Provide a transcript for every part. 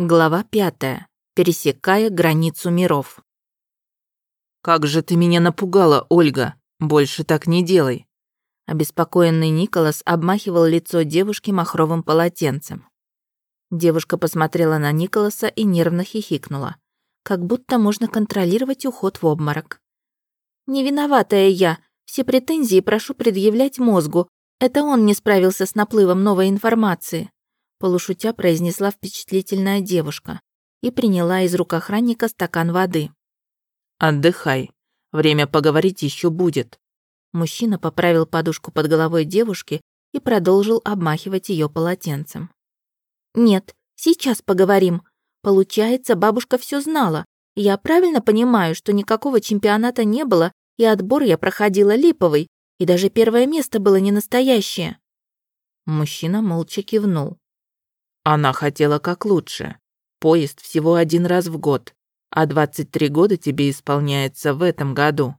Глава пятая. Пересекая границу миров. «Как же ты меня напугала, Ольга! Больше так не делай!» Обеспокоенный Николас обмахивал лицо девушки махровым полотенцем. Девушка посмотрела на Николаса и нервно хихикнула. Как будто можно контролировать уход в обморок. «Не виноватая я. Все претензии прошу предъявлять мозгу. Это он не справился с наплывом новой информации полушутя произнесла впечатлительная девушка и приняла из рук охранника стакан воды. «Отдыхай. Время поговорить еще будет». Мужчина поправил подушку под головой девушки и продолжил обмахивать ее полотенцем. «Нет, сейчас поговорим. Получается, бабушка все знала. Я правильно понимаю, что никакого чемпионата не было, и отбор я проходила липовый, и даже первое место было не настоящее». Мужчина молча кивнул. Она хотела как лучше. Поезд всего один раз в год, а 23 года тебе исполняется в этом году.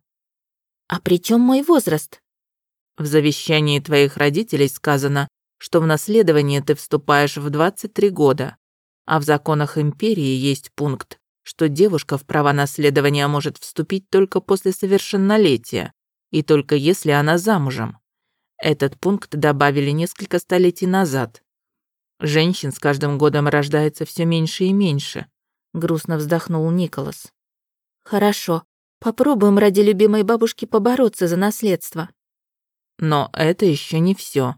А при чем мой возраст? В завещании твоих родителей сказано, что в наследование ты вступаешь в 23 года, а в законах империи есть пункт, что девушка в права наследования может вступить только после совершеннолетия и только если она замужем. Этот пункт добавили несколько столетий назад. Женщин с каждым годом рождается все меньше и меньше», — грустно вздохнул Николас. «Хорошо, попробуем ради любимой бабушки побороться за наследство». «Но это еще не все.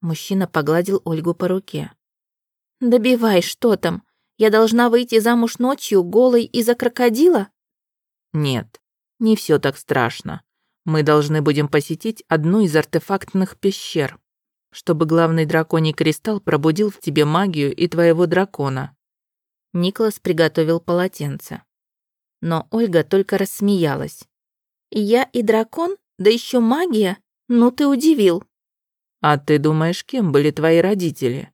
Мужчина погладил Ольгу по руке. «Добивай, что там? Я должна выйти замуж ночью, голой из-за крокодила?» «Нет, не все так страшно. Мы должны будем посетить одну из артефактных пещер чтобы главный драконий кристалл пробудил в тебе магию и твоего дракона». Николас приготовил полотенце. Но Ольга только рассмеялась. «Я и дракон? Да еще магия? Ну ты удивил». «А ты думаешь, кем были твои родители?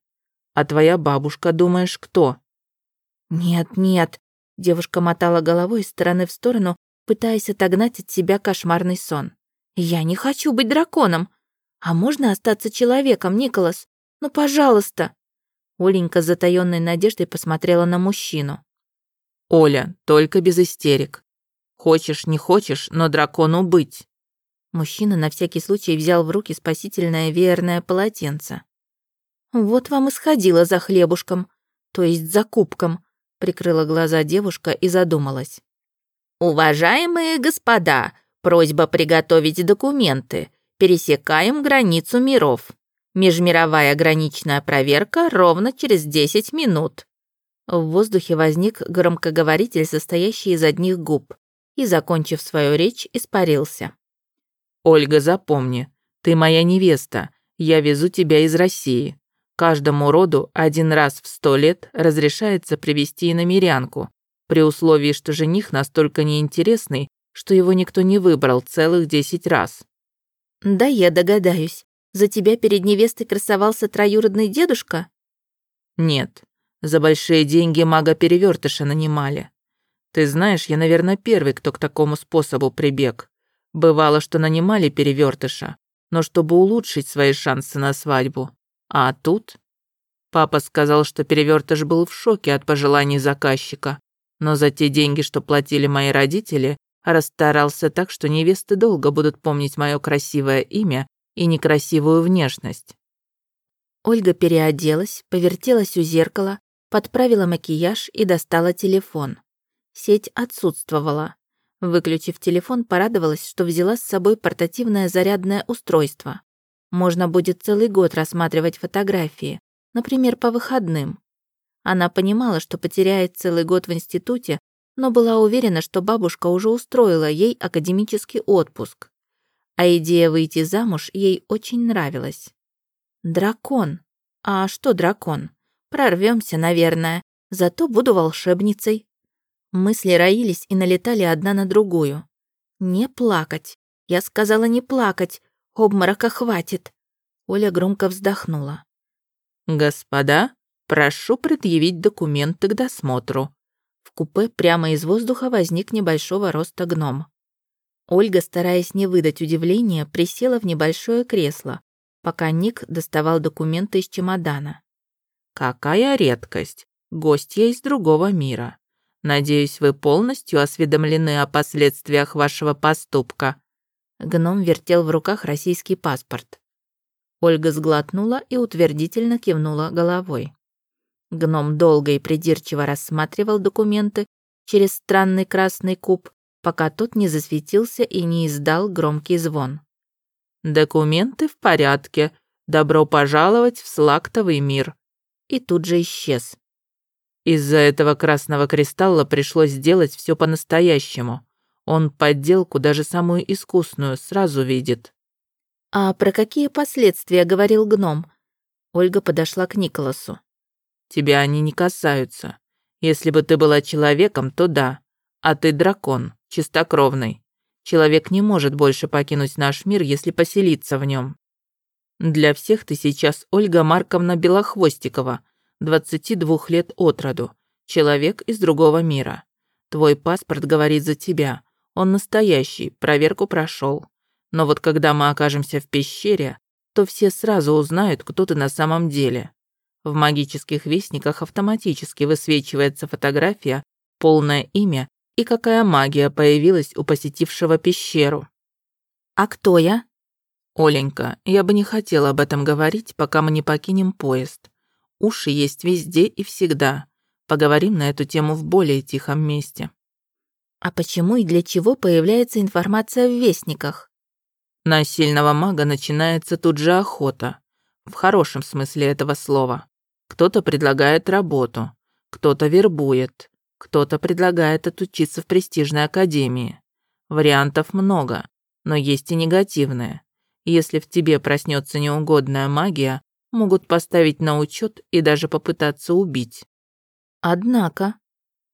А твоя бабушка думаешь, кто?» «Нет, нет», — девушка мотала головой из стороны в сторону, пытаясь отогнать от себя кошмарный сон. «Я не хочу быть драконом. «А можно остаться человеком, Николас? Ну, пожалуйста!» Оленька с затаённой надеждой посмотрела на мужчину. «Оля, только без истерик. Хочешь, не хочешь, но дракону быть». Мужчина на всякий случай взял в руки спасительное веерное полотенце. «Вот вам и сходила за хлебушком, то есть за кубком», прикрыла глаза девушка и задумалась. «Уважаемые господа, просьба приготовить документы пересекаем границу миров. Межмировая граничная проверка ровно через 10 минут». В воздухе возник громкоговоритель, состоящий из одних губ, и, закончив свою речь, испарился. «Ольга, запомни, ты моя невеста, я везу тебя из России. Каждому роду один раз в сто лет разрешается привести иномерянку, при условии, что жених настолько неинтересный, что его никто не выбрал целых десять раз. «Да я догадаюсь. За тебя перед невестой красовался троюродный дедушка?» «Нет. За большие деньги мага-перевертыша нанимали. Ты знаешь, я, наверное, первый, кто к такому способу прибег. Бывало, что нанимали перевертыша, но чтобы улучшить свои шансы на свадьбу. А тут...» Папа сказал, что перевертыш был в шоке от пожеланий заказчика, но за те деньги, что платили мои родители, Расстарался так, что невесты долго будут помнить мое красивое имя и некрасивую внешность. Ольга переоделась, повертелась у зеркала, подправила макияж и достала телефон. Сеть отсутствовала. Выключив телефон, порадовалась, что взяла с собой портативное зарядное устройство. Можно будет целый год рассматривать фотографии, например, по выходным. Она понимала, что потеряет целый год в институте, но была уверена, что бабушка уже устроила ей академический отпуск. А идея выйти замуж ей очень нравилась. Дракон. А что дракон? Прорвемся, наверное. Зато буду волшебницей. Мысли роились и налетали одна на другую. Не плакать. Я сказала не плакать. Обморока хватит. Оля громко вздохнула. «Господа, прошу предъявить документы к досмотру», купе прямо из воздуха возник небольшого роста гном. Ольга, стараясь не выдать удивления, присела в небольшое кресло, пока Ник доставал документы из чемодана. «Какая редкость! гостья из другого мира. Надеюсь, вы полностью осведомлены о последствиях вашего поступка». Гном вертел в руках российский паспорт. Ольга сглотнула и утвердительно кивнула головой. Гном долго и придирчиво рассматривал документы через странный красный куб, пока тот не засветился и не издал громкий звон. «Документы в порядке. Добро пожаловать в слактовый мир». И тут же исчез. Из-за этого красного кристалла пришлось сделать все по-настоящему. Он подделку, даже самую искусную, сразу видит. «А про какие последствия?» — говорил гном. Ольга подошла к Николасу. «Тебя они не касаются. Если бы ты была человеком, то да. А ты дракон, чистокровный. Человек не может больше покинуть наш мир, если поселиться в нем. Для всех ты сейчас Ольга Марковна Белохвостикова, 22 лет от роду, человек из другого мира. Твой паспорт говорит за тебя. Он настоящий, проверку прошел. Но вот когда мы окажемся в пещере, то все сразу узнают, кто ты на самом деле. В магических вестниках автоматически высвечивается фотография, полное имя и какая магия появилась у посетившего пещеру. «А кто я?» «Оленька, я бы не хотела об этом говорить, пока мы не покинем поезд. Уши есть везде и всегда. Поговорим на эту тему в более тихом месте. А почему и для чего появляется информация в вестниках? На сильного мага начинается тут же охота. В хорошем смысле этого слова. Кто-то предлагает работу, кто-то вербует, кто-то предлагает отучиться в престижной академии. Вариантов много, но есть и негативные. Если в тебе проснется неугодная магия, могут поставить на учет и даже попытаться убить. Однако,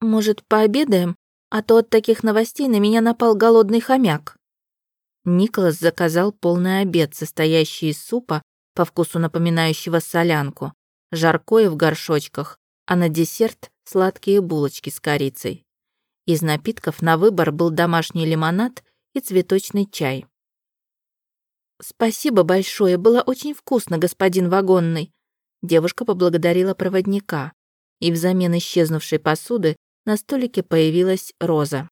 может, пообедаем? А то от таких новостей на меня напал голодный хомяк. Николас заказал полный обед, состоящий из супа, по вкусу напоминающего солянку, жаркое в горшочках, а на десерт сладкие булочки с корицей. Из напитков на выбор был домашний лимонад и цветочный чай. «Спасибо большое, было очень вкусно, господин вагонный». Девушка поблагодарила проводника, и взамен исчезнувшей посуды на столике появилась роза.